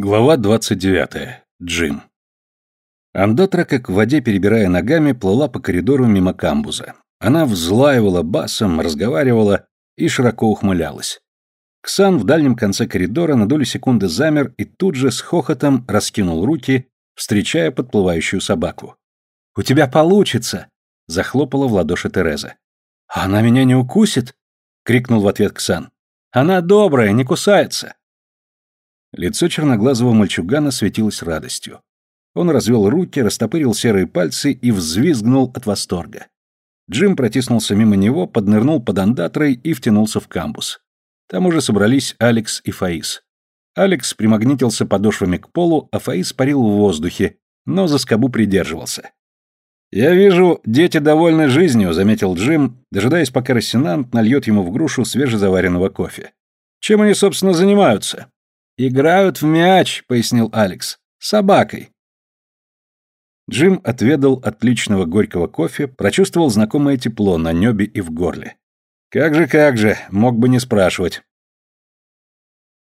Глава 29. Джим. Андотра, как в воде перебирая ногами, плыла по коридору мимо камбуза. Она взлаивала басом, разговаривала и широко ухмылялась. Ксан в дальнем конце коридора на долю секунды замер и тут же с хохотом раскинул руки, встречая подплывающую собаку. «У тебя получится!» — захлопала в ладоши Тереза. «Она меня не укусит?» — крикнул в ответ Ксан. «Она добрая, не кусается!» Лицо черноглазого мальчугана светилось радостью. Он развел руки, растопырил серые пальцы и взвизгнул от восторга. Джим протиснулся мимо него, поднырнул под андатрой и втянулся в камбус. Там уже собрались Алекс и Фаис. Алекс примагнитился подошвами к полу, а Фаис парил в воздухе, но за скобу придерживался. «Я вижу, дети довольны жизнью», — заметил Джим, дожидаясь, пока Рассенант нальет ему в грушу свежезаваренного кофе. «Чем они, собственно, занимаются?» «Играют в мяч», — пояснил Алекс. «Собакой». Джим отведал отличного горького кофе, прочувствовал знакомое тепло на небе и в горле. «Как же, как же, мог бы не спрашивать».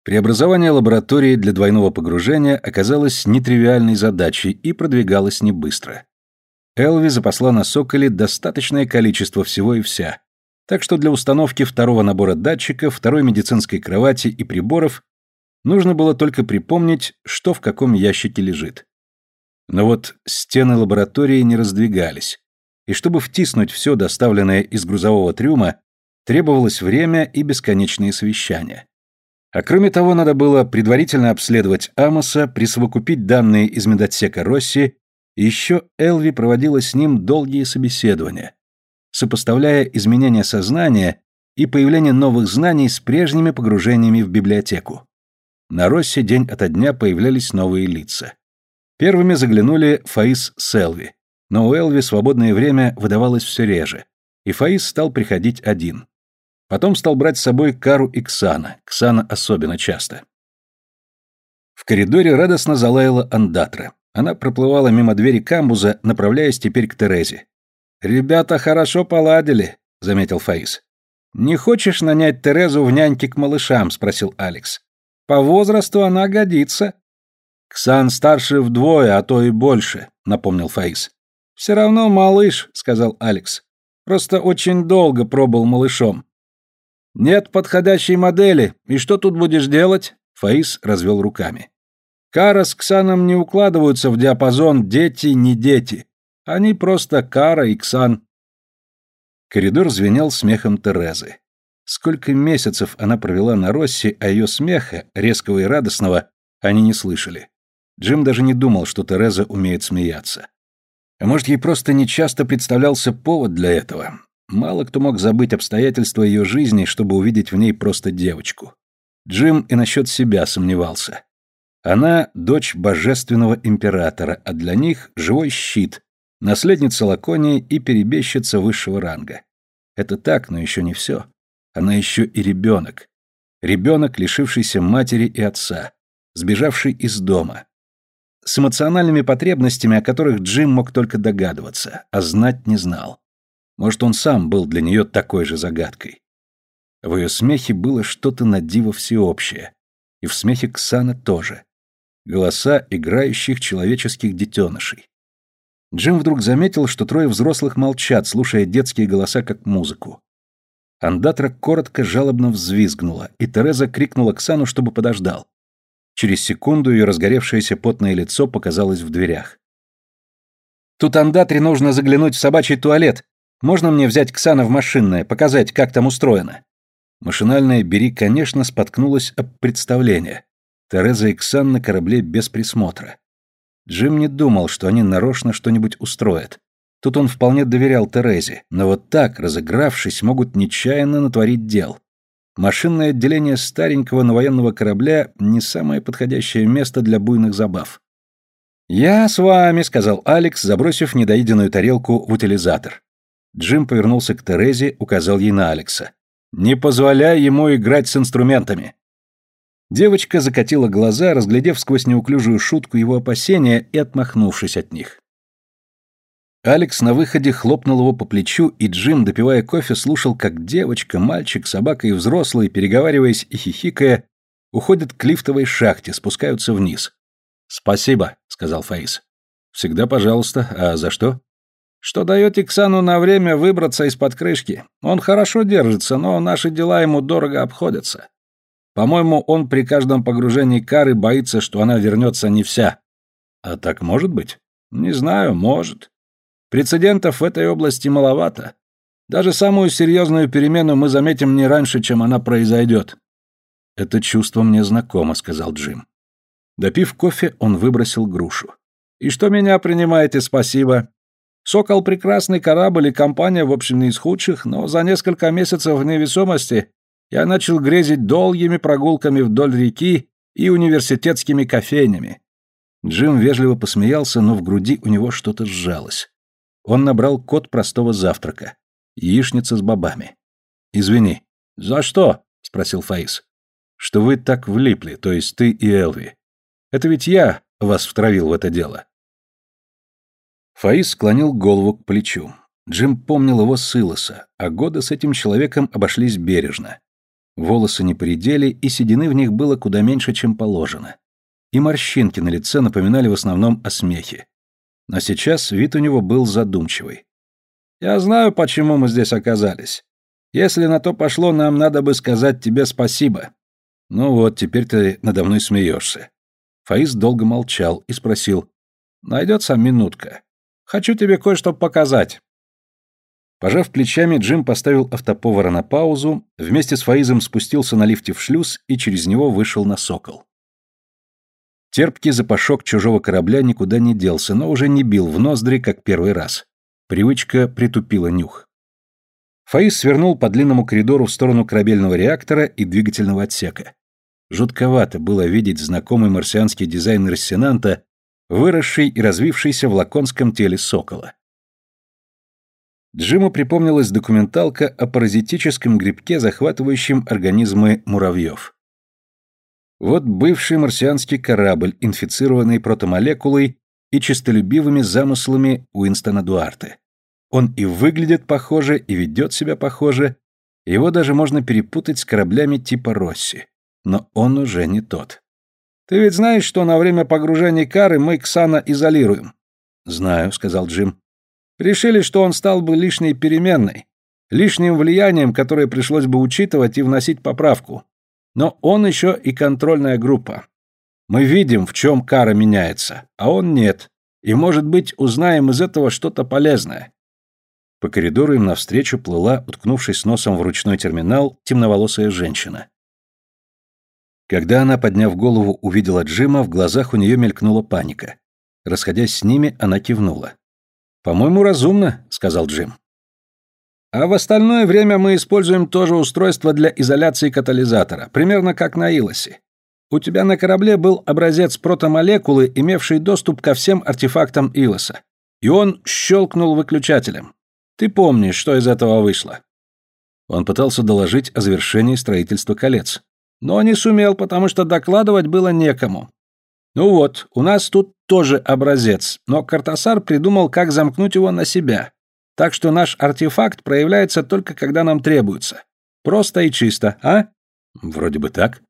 Преобразование лаборатории для двойного погружения оказалось нетривиальной задачей и продвигалось не быстро. Элви запасла на Соколе достаточное количество всего и вся, так что для установки второго набора датчиков, второй медицинской кровати и приборов Нужно было только припомнить, что в каком ящике лежит. Но вот стены лаборатории не раздвигались, и чтобы втиснуть все доставленное из грузового трюма, требовалось время и бесконечные совещания. А кроме того, надо было предварительно обследовать Амоса, присовокупить данные из медотсека Росси, и еще Элви проводила с ним долгие собеседования, сопоставляя изменения сознания и появление новых знаний с прежними погружениями в библиотеку. На Россе день ото дня появлялись новые лица. Первыми заглянули Фаис с Элви, но у Элви свободное время выдавалось все реже, и Фаис стал приходить один. Потом стал брать с собой Кару и Ксана, Ксана особенно часто. В коридоре радостно залаяла Андатра. Она проплывала мимо двери камбуза, направляясь теперь к Терезе. «Ребята хорошо поладили», — заметил Фаис. «Не хочешь нанять Терезу в няньки к малышам?» — спросил Алекс. По возрасту она годится. Ксан старше вдвое, а то и больше, напомнил Фаис. Все равно малыш, сказал Алекс. Просто очень долго пробыл малышом. Нет подходящей модели. И что тут будешь делать? Фаис развел руками. Кара с Ксаном не укладываются в диапазон дети не дети. Они просто Кара и Ксан. Коридор звенел смехом Терезы. Сколько месяцев она провела на Росси, а ее смеха, резкого и радостного, они не слышали. Джим даже не думал, что Тереза умеет смеяться. А может, ей просто нечасто представлялся повод для этого. Мало кто мог забыть обстоятельства ее жизни, чтобы увидеть в ней просто девочку. Джим и насчет себя сомневался. Она — дочь божественного императора, а для них — живой щит, наследница Лаконии и перебежчица высшего ранга. Это так, но еще не все. Она еще и ребенок. Ребенок, лишившийся матери и отца, сбежавший из дома. С эмоциональными потребностями, о которых Джим мог только догадываться, а знать не знал. Может, он сам был для нее такой же загадкой. В ее смехе было что-то на диво всеобщее. И в смехе Ксана тоже. Голоса играющих человеческих детенышей. Джим вдруг заметил, что трое взрослых молчат, слушая детские голоса как музыку. Андатра коротко жалобно взвизгнула, и Тереза крикнула Ксану, чтобы подождал. Через секунду ее разгоревшееся потное лицо показалось в дверях. «Тут Андатре нужно заглянуть в собачий туалет. Можно мне взять Ксана в машинное, показать, как там устроено?» Машинальная Бери, конечно, споткнулась об представление. Тереза и Ксан на корабле без присмотра. Джим не думал, что они нарочно что-нибудь устроят. Тут он вполне доверял Терезе, но вот так, разыгравшись, могут нечаянно натворить дел. Машинное отделение старенького на военного корабля – не самое подходящее место для буйных забав. «Я с вами», – сказал Алекс, забросив недоеденную тарелку в утилизатор. Джим повернулся к Терезе, указал ей на Алекса. «Не позволяй ему играть с инструментами». Девочка закатила глаза, разглядев сквозь неуклюжую шутку его опасения и отмахнувшись от них. Алекс на выходе хлопнул его по плечу, и Джим, допивая кофе, слушал, как девочка, мальчик, собака и взрослый, переговариваясь и хихикая, Уходят к лифтовой шахте, спускаются вниз. «Спасибо», — сказал Фаис. «Всегда пожалуйста. А за что?» «Что дает Иксану на время выбраться из-под крышки. Он хорошо держится, но наши дела ему дорого обходятся. По-моему, он при каждом погружении кары боится, что она вернется не вся». «А так может быть?» «Не знаю, может. Прецедентов в этой области маловато. Даже самую серьезную перемену мы заметим не раньше, чем она произойдет». «Это чувство мне знакомо», — сказал Джим. Допив кофе, он выбросил грушу. «И что меня принимаете, спасибо. Сокол — прекрасный корабль и компания, в общем, не из худших, но за несколько месяцев невесомости я начал грезить долгими прогулками вдоль реки и университетскими кофейнями». Джим вежливо посмеялся, но в груди у него что-то сжалось. Он набрал код простого завтрака. Яичница с бобами. «Извини». «За что?» — спросил Фаис. «Что вы так влипли, то есть ты и Элви. Это ведь я вас втравил в это дело». Фаис склонил голову к плечу. Джим помнил его с Илоса, а годы с этим человеком обошлись бережно. Волосы не поредели, и седины в них было куда меньше, чем положено. И морщинки на лице напоминали в основном о смехе. Но сейчас вид у него был задумчивый. «Я знаю, почему мы здесь оказались. Если на то пошло, нам надо бы сказать тебе спасибо». «Ну вот, теперь ты надо мной смеешься». Фаис долго молчал и спросил. «Найдется минутка. Хочу тебе кое-что показать». Пожав плечами, Джим поставил автоповара на паузу, вместе с Фаизом спустился на лифте в шлюз и через него вышел на «Сокол». Терпкий запашок чужого корабля никуда не делся, но уже не бил в ноздри, как первый раз. Привычка притупила нюх. Фаис свернул по длинному коридору в сторону корабельного реактора и двигательного отсека. Жутковато было видеть знакомый марсианский дизайн Рассенанта, выросший и развившийся в лаконском теле сокола. Джиму припомнилась документалка о паразитическом грибке, захватывающем организмы муравьев. Вот бывший марсианский корабль, инфицированный протомолекулой и честолюбивыми замыслами Уинстона Дуарте. Он и выглядит похоже, и ведет себя похоже, его даже можно перепутать с кораблями типа Росси. Но он уже не тот. «Ты ведь знаешь, что на время погружения Кары мы Ксана изолируем?» «Знаю», — сказал Джим. «Решили, что он стал бы лишней переменной, лишним влиянием, которое пришлось бы учитывать и вносить поправку. Но он еще и контрольная группа. Мы видим, в чем Кара меняется, а он нет, и, может быть, узнаем из этого что-то полезное». По коридору им навстречу плыла, уткнувшись носом в ручной терминал, темноволосая женщина. Когда она, подняв голову, увидела Джима, в глазах у нее мелькнула паника. Расходясь с ними, она кивнула. «По-моему, разумно», — сказал Джим. «А в остальное время мы используем то же устройство для изоляции катализатора, примерно как на Илосе. У тебя на корабле был образец протомолекулы, имевший доступ ко всем артефактам Илоса. И он щелкнул выключателем. Ты помнишь, что из этого вышло?» Он пытался доложить о завершении строительства колец но не сумел, потому что докладывать было некому. Ну вот, у нас тут тоже образец, но Картасар придумал, как замкнуть его на себя. Так что наш артефакт проявляется только когда нам требуется. Просто и чисто, а? Вроде бы так.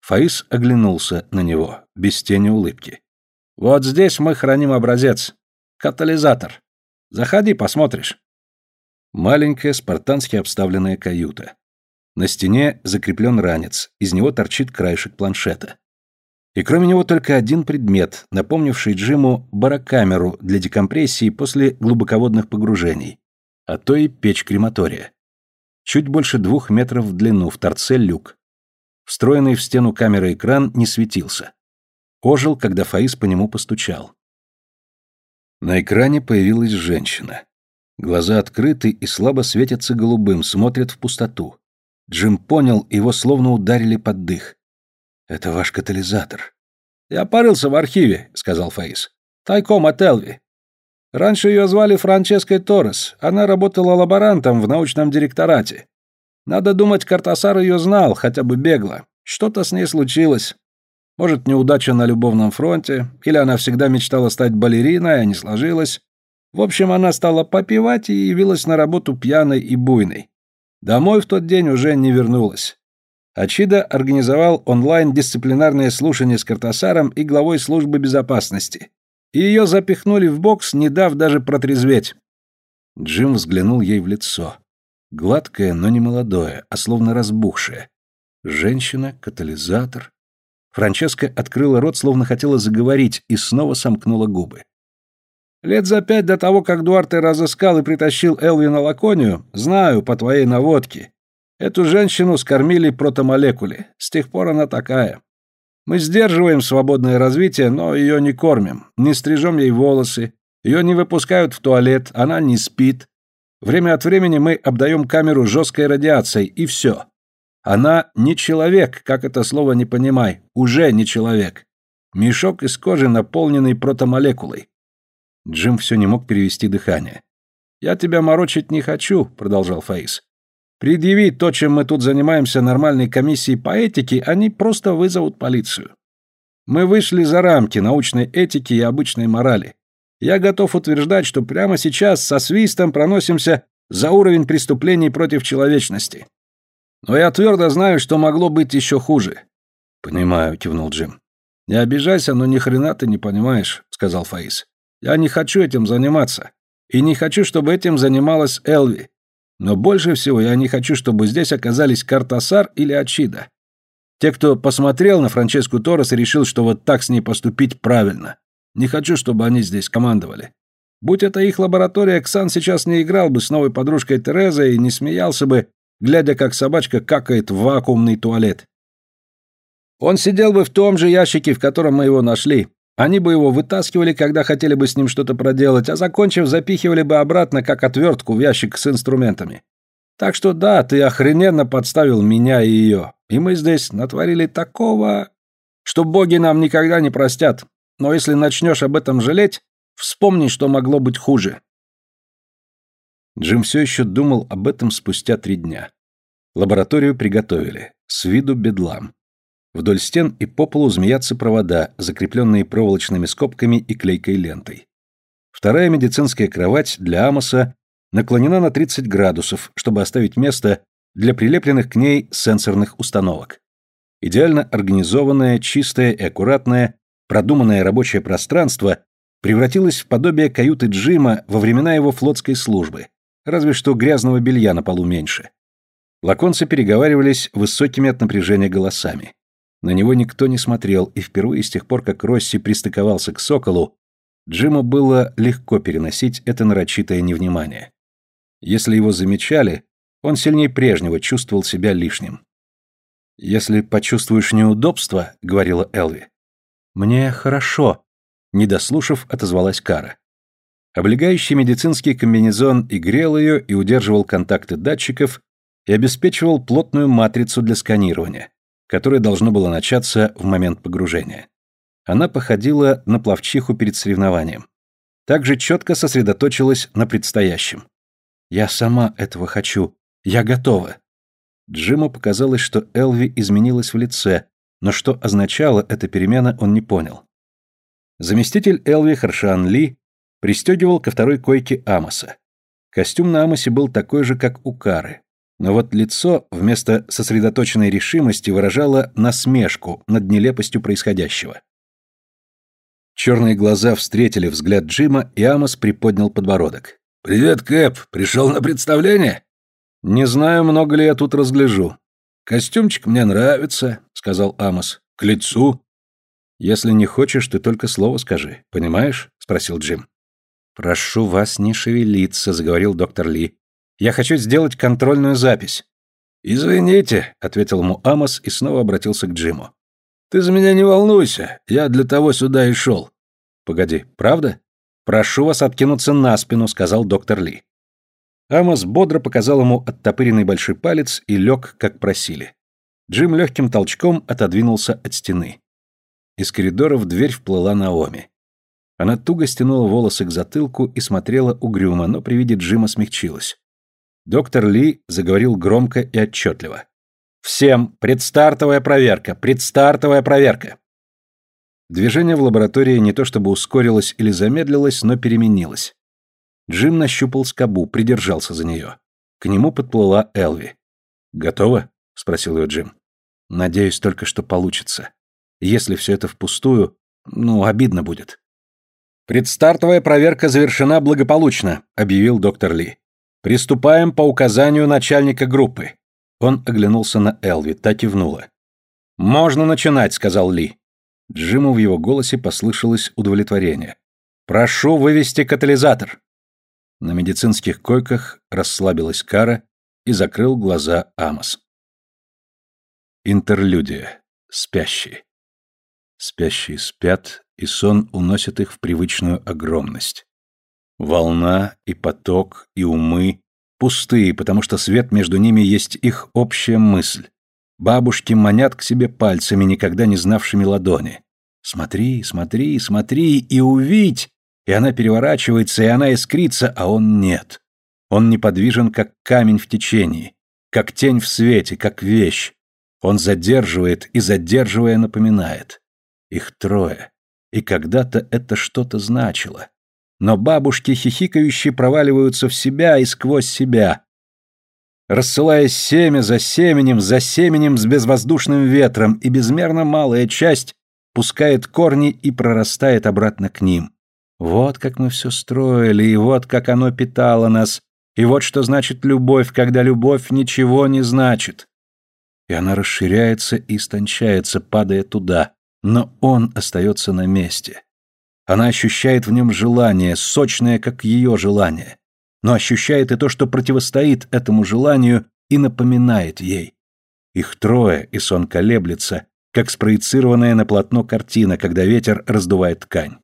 Фаис оглянулся на него, без тени улыбки. Вот здесь мы храним образец. Катализатор. Заходи, посмотришь. Маленькая, спартански обставленная каюта. На стене закреплен ранец, из него торчит краешек планшета. И кроме него только один предмет, напомнивший Джиму барокамеру для декомпрессии после глубоководных погружений, а то и печь крематория. Чуть больше двух метров в длину, в торце люк. Встроенный в стену камеры экран не светился. Ожил, когда Фаис по нему постучал. На экране появилась женщина. Глаза открыты и слабо светятся голубым, смотрят в пустоту. Джим понял, его словно ударили под дых. «Это ваш катализатор». «Я порылся в архиве», — сказал Фаис. «Тайком от Элви. Раньше ее звали Франческой Торрес. Она работала лаборантом в научном директорате. Надо думать, Картасар ее знал, хотя бы бегло. Что-то с ней случилось. Может, неудача на любовном фронте, или она всегда мечтала стать балериной, а не сложилось. В общем, она стала попивать и явилась на работу пьяной и буйной. Домой в тот день уже не вернулась. Ачида организовал онлайн-дисциплинарное слушание с Картасаром и главой службы безопасности. И ее запихнули в бокс, не дав даже протрезветь. Джим взглянул ей в лицо. Гладкое, но не молодое, а словно разбухшее. Женщина, катализатор. Франческа открыла рот, словно хотела заговорить, и снова сомкнула губы. Лет за пять до того, как Дуарте разыскал и притащил Элви на Лаконию, знаю, по твоей наводке, Эту женщину скормили протомолекуле. С тех пор она такая. Мы сдерживаем свободное развитие, но ее не кормим, не стрижем ей волосы, ее не выпускают в туалет, она не спит. Время от времени мы обдаем камеру жесткой радиацией, и все. Она не человек, как это слово не понимай, уже не человек. Мешок из кожи, наполненный протомолекулой. Джим все не мог перевести дыхание. «Я тебя морочить не хочу», — продолжал Фаис. Предъявить то, чем мы тут занимаемся нормальной комиссии по этике, они просто вызовут полицию. Мы вышли за рамки научной этики и обычной морали. Я готов утверждать, что прямо сейчас со свистом проносимся за уровень преступлений против человечности. Но я твердо знаю, что могло быть еще хуже. Понимаю, кивнул Джим. Не обижайся, но ни хрена ты не понимаешь, сказал Фаис. Я не хочу этим заниматься. И не хочу, чтобы этим занималась Элви. Но больше всего я не хочу, чтобы здесь оказались Картасар или Ачида. Те, кто посмотрел на Франческу Торрес и решил, что вот так с ней поступить правильно. Не хочу, чтобы они здесь командовали. Будь это их лаборатория, Ксан сейчас не играл бы с новой подружкой Терезой и не смеялся бы, глядя, как собачка какает в вакуумный туалет. Он сидел бы в том же ящике, в котором мы его нашли. Они бы его вытаскивали, когда хотели бы с ним что-то проделать, а закончив, запихивали бы обратно, как отвертку, в ящик с инструментами. Так что да, ты охрененно подставил меня и ее. И мы здесь натворили такого, что боги нам никогда не простят. Но если начнешь об этом жалеть, вспомни, что могло быть хуже. Джим все еще думал об этом спустя три дня. Лабораторию приготовили. С виду бедлам. Вдоль стен и по полу змеятся провода, закрепленные проволочными скобками и клейкой лентой. Вторая медицинская кровать для Амоса наклонена на 30 градусов, чтобы оставить место для прилепленных к ней сенсорных установок. Идеально организованное, чистое и аккуратное, продуманное рабочее пространство превратилось в подобие каюты Джима во времена его флотской службы, разве что грязного белья на полу меньше. Лаконцы переговаривались высокими от напряжения голосами. На него никто не смотрел, и впервые с тех пор, как Росси пристыковался к Соколу, Джиму было легко переносить это нарочитое невнимание. Если его замечали, он сильнее прежнего чувствовал себя лишним. «Если почувствуешь неудобство», — говорила Элви. «Мне хорошо», — не дослушав, отозвалась Кара. Облегающий медицинский комбинезон и грел ее, и удерживал контакты датчиков, и обеспечивал плотную матрицу для сканирования которое должно было начаться в момент погружения. Она походила на пловчиху перед соревнованием. Также четко сосредоточилась на предстоящем. «Я сама этого хочу. Я готова». Джиму показалось, что Элви изменилась в лице, но что означала эта перемена, он не понял. Заместитель Элви Харшан Ли пристегивал ко второй койке Амоса. Костюм на Амосе был такой же, как у Кары, но вот лицо вместо сосредоточенной решимости выражало насмешку над нелепостью происходящего. Черные глаза встретили взгляд Джима, и Амос приподнял подбородок. «Привет, Кэп. Пришел на представление?» «Не знаю, много ли я тут разгляжу». «Костюмчик мне нравится», — сказал Амос. «К лицу». «Если не хочешь, ты только слово скажи. Понимаешь?» — спросил Джим. «Прошу вас не шевелиться», — заговорил доктор Ли. Я хочу сделать контрольную запись». «Извините», — ответил ему Амос и снова обратился к Джиму. «Ты за меня не волнуйся, я для того сюда и шел». «Погоди, правда?» «Прошу вас откинуться на спину», — сказал доктор Ли. Амос бодро показал ему оттопыренный большой палец и лег, как просили. Джим легким толчком отодвинулся от стены. Из коридора в дверь вплыла Наоми. Она туго стянула волосы к затылку и смотрела угрюмо, но при виде Джима смягчилась. Доктор Ли заговорил громко и отчетливо. «Всем предстартовая проверка! Предстартовая проверка!» Движение в лаборатории не то чтобы ускорилось или замедлилось, но переменилось. Джим нащупал скобу, придержался за нее. К нему подплыла Элви. «Готово?» — спросил ее Джим. Надеюсь только, что получится. Если все это впустую, ну, обидно будет. Предстартовая проверка завершена благополучно, объявил доктор Ли. Приступаем по указанию начальника группы. Он оглянулся на Элви, та кивнула. «Можно начинать», — сказал Ли. Джиму в его голосе послышалось удовлетворение. «Прошу вывести катализатор». На медицинских койках расслабилась Кара и закрыл глаза Амос. Интерлюдия. Спящие. Спящие спят, и сон уносит их в привычную огромность. Волна и поток и умы пустые, потому что свет между ними есть их общая мысль. Бабушки манят к себе пальцами, никогда не знавшими ладони. Смотри, смотри, смотри и увидь! И она переворачивается, и она искрится, а он нет. Он неподвижен, как камень в течении, как тень в свете, как вещь. Он задерживает и, задерживая, напоминает. Их трое. И когда-то это что-то значило. Но бабушки хихикающие проваливаются в себя и сквозь себя, рассылая семя за семенем, за семенем с безвоздушным ветром, и безмерно малая часть пускает корни и прорастает обратно к ним. Вот как мы все строили, и вот как оно питало нас, и вот что значит любовь, когда любовь ничего не значит. И она расширяется и истончается, падая туда, но он остается на месте. Она ощущает в нем желание, сочное, как ее желание но ощущает и то, что противостоит этому желанию и напоминает ей. Их трое, и сон колеблется, как спроецированная на полотно картина, когда ветер раздувает ткань.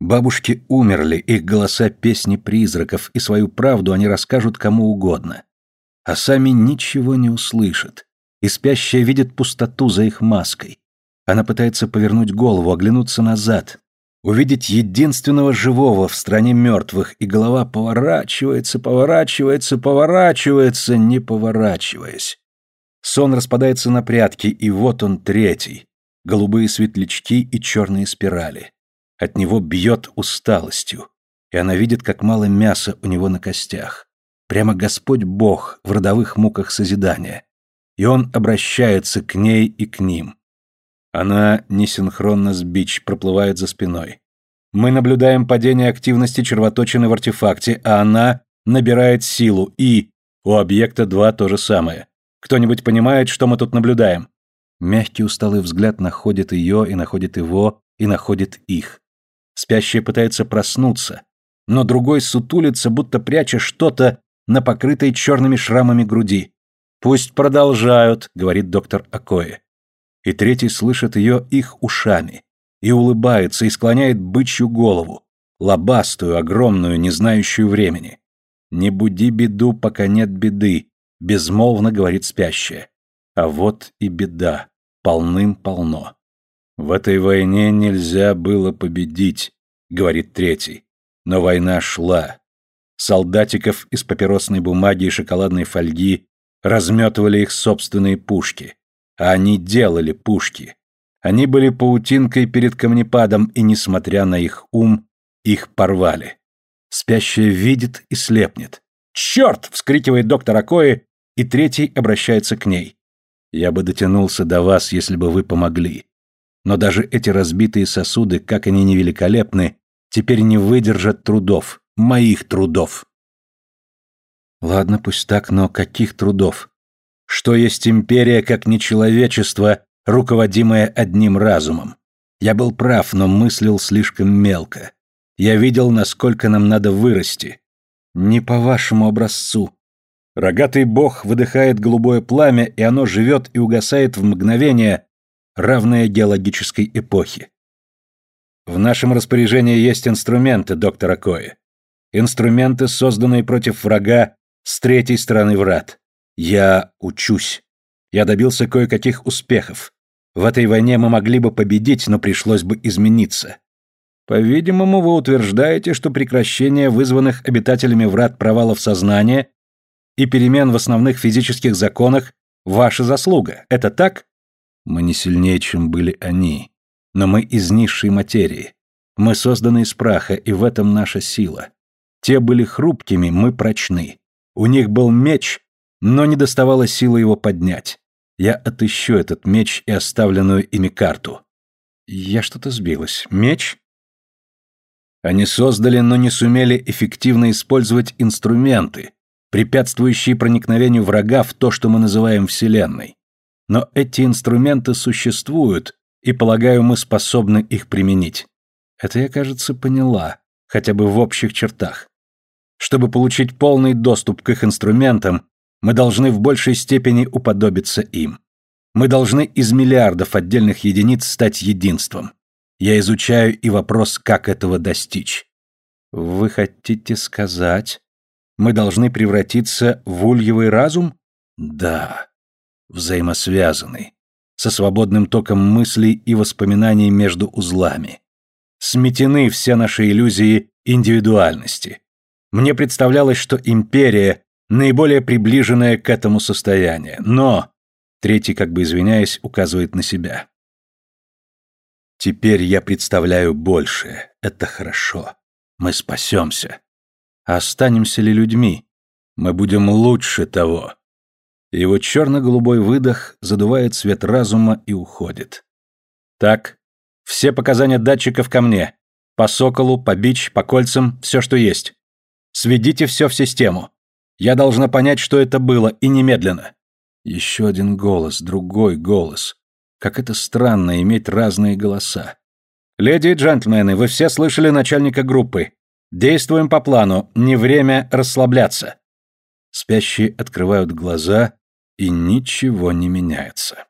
Бабушки умерли, их голоса песни призраков, и свою правду они расскажут кому угодно. А сами ничего не услышат, и спящая видит пустоту за их маской. Она пытается повернуть голову, оглянуться назад, увидеть единственного живого в стране мертвых, и голова поворачивается, поворачивается, поворачивается, не поворачиваясь. Сон распадается на прятки, и вот он третий. Голубые светлячки и черные спирали. От него бьет усталостью, и она видит, как мало мяса у него на костях. Прямо Господь Бог в родовых муках созидания. И он обращается к ней и к ним. Она несинхронно с бич, проплывает за спиной. Мы наблюдаем падение активности червоточины в артефакте, а она набирает силу, и... У объекта 2 то же самое. Кто-нибудь понимает, что мы тут наблюдаем? Мягкий усталый взгляд находит ее, и находит его, и находит их. Спящая пытается проснуться, но другой сутулится, будто пряча что-то на покрытой черными шрамами груди. «Пусть продолжают», — говорит доктор Акоэ и третий слышит ее их ушами, и улыбается, и склоняет бычью голову, лобастую, огромную, не знающую времени. «Не буди беду, пока нет беды», — безмолвно говорит спящая. А вот и беда, полным-полно. «В этой войне нельзя было победить», — говорит третий. Но война шла. Солдатиков из папиросной бумаги и шоколадной фольги разметывали их собственные пушки. А они делали пушки. Они были паутинкой перед камнепадом, и, несмотря на их ум, их порвали. Спящая видит и слепнет. «Черт!» — вскрикивает доктор Акои, и третий обращается к ней. «Я бы дотянулся до вас, если бы вы помогли. Но даже эти разбитые сосуды, как они невеликолепны, теперь не выдержат трудов, моих трудов». Ладно, пусть так, но каких трудов? Что есть империя, как нечеловечество, руководимое одним разумом? Я был прав, но мыслил слишком мелко. Я видел, насколько нам надо вырасти. Не по вашему образцу. Рогатый бог выдыхает голубое пламя, и оно живет и угасает в мгновение, равное геологической эпохе. В нашем распоряжении есть инструменты, доктор Акои. Инструменты, созданные против врага с третьей стороны врат. Я учусь. Я добился кое-каких успехов. В этой войне мы могли бы победить, но пришлось бы измениться. По-видимому, вы утверждаете, что прекращение вызванных обитателями врат провалов сознания и перемен в основных физических законах – ваша заслуга. Это так? Мы не сильнее, чем были они. Но мы из низшей материи. Мы созданы из праха, и в этом наша сила. Те были хрупкими, мы прочны. У них был меч, но не доставало силы его поднять. Я отыщу этот меч и оставленную ими карту. Я что-то сбилась. Меч? Они создали, но не сумели эффективно использовать инструменты, препятствующие проникновению врага в то, что мы называем Вселенной. Но эти инструменты существуют, и, полагаю, мы способны их применить. Это я, кажется, поняла, хотя бы в общих чертах. Чтобы получить полный доступ к их инструментам, мы должны в большей степени уподобиться им. Мы должны из миллиардов отдельных единиц стать единством. Я изучаю и вопрос, как этого достичь. Вы хотите сказать, мы должны превратиться в ульевый разум? Да. Взаимосвязанный. Со свободным током мыслей и воспоминаний между узлами. Сметены все наши иллюзии индивидуальности. Мне представлялось, что империя наиболее приближенная к этому состоянию. Но третий, как бы извиняясь, указывает на себя. Теперь я представляю большее. Это хорошо. Мы спасемся. А останемся ли людьми? Мы будем лучше того. Его черно-голубой выдох задувает свет разума и уходит. Так, все показания датчиков ко мне. По соколу, по бич, по кольцам, все, что есть. Сведите все в систему. Я должна понять, что это было, и немедленно. Еще один голос, другой голос. Как это странно иметь разные голоса. Леди и джентльмены, вы все слышали начальника группы. Действуем по плану, не время расслабляться. Спящие открывают глаза, и ничего не меняется.